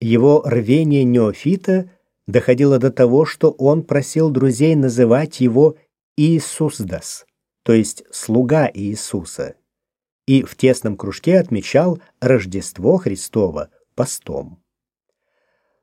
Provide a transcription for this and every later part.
Его рвение неофита доходило до того, что он просил друзей называть его Иисусдас, то есть слуга Иисуса, и в тесном кружке отмечал Рождество Христово постом.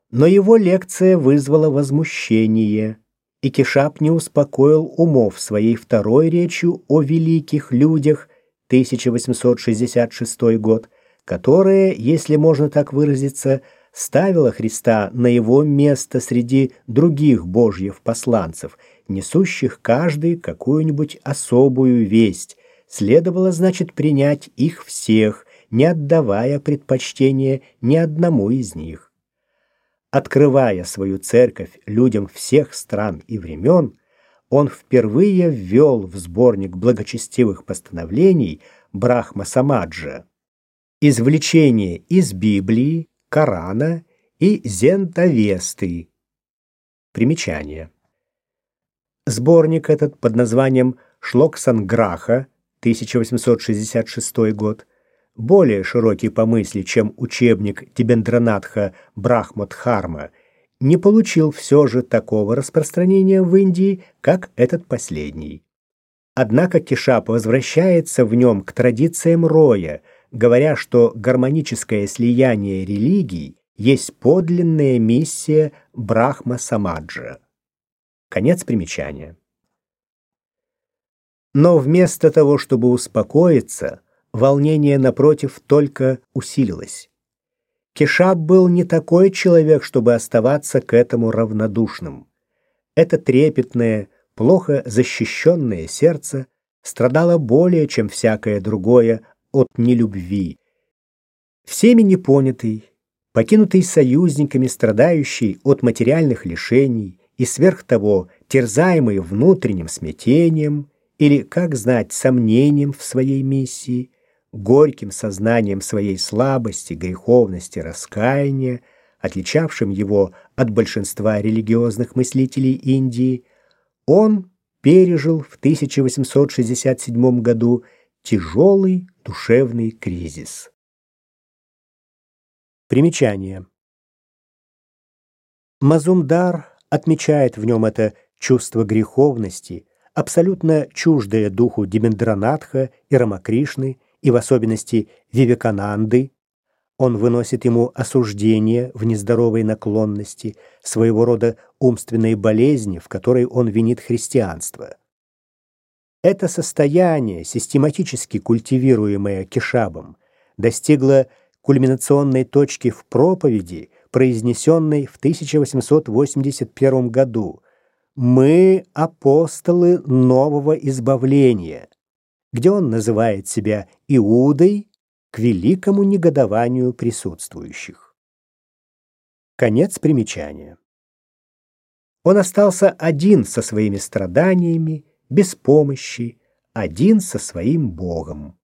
Но его лекция вызвала возмущение, и Кишап не успокоил умов своей второй речью о великих людях 1866 год, которая, если можно так выразиться, ставила Христа на его место среди других божьих посланцев, несущих каждый какую-нибудь особую весть. Следовало, значит, принять их всех, не отдавая предпочтения ни одному из них. Открывая свою церковь людям всех стран и времен, он впервые ввел в сборник благочестивых постановлений Брахма Самаджа извлечение из Библии, Корана и Зентавесты. Примечание. Сборник этот под названием Шлоксанграха, 1866 год, более широкий по мысли, чем учебник Тибендранатха Брахмадхарма, не получил все же такого распространения в Индии, как этот последний. Однако Кишап возвращается в нем к традициям Роя, говоря, что гармоническое слияние религий есть подлинная миссия Брахма-самаджа. Конец примечания. Но вместо того, чтобы успокоиться, волнение, напротив, только усилилось. Кешаб был не такой человек, чтобы оставаться к этому равнодушным. Это трепетное, плохо защищенное сердце страдало более, чем всякое другое, от нелюбви. Всеми непонятый, покинутый союзниками, страдающий от материальных лишений и сверх того терзаемый внутренним смятением или, как знать, сомнением в своей миссии, горьким сознанием своей слабости, греховности, раскаяния, отличавшим его от большинства религиозных мыслителей Индии, он пережил в 1867 году тяжелый душевный кризис. Примечание. Мазумдар отмечает в нем это чувство греховности, абсолютно чуждое духу Демендранатха и Рамакришны, и в особенности Вивекананды. Он выносит ему осуждение в нездоровой наклонности, своего рода умственной болезни, в которой он винит христианство. Это состояние, систематически культивируемое Кишабом, достигло кульминационной точки в проповеди, произнесенной в 1881 году «Мы – апостолы нового избавления», где он называет себя Иудой к великому негодованию присутствующих. Конец примечания. Он остался один со своими страданиями, без помощи, один со своим Богом.